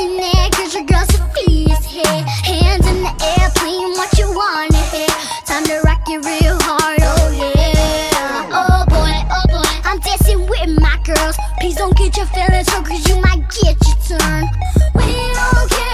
Cause your Hands in the air, playing what you wanna hear. Time to rock it real hard, oh yeah. Oh boy, oh boy, I'm dancing with my girls. Please don't get your feelings hurt cause you might get your turn. We don't care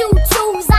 two twos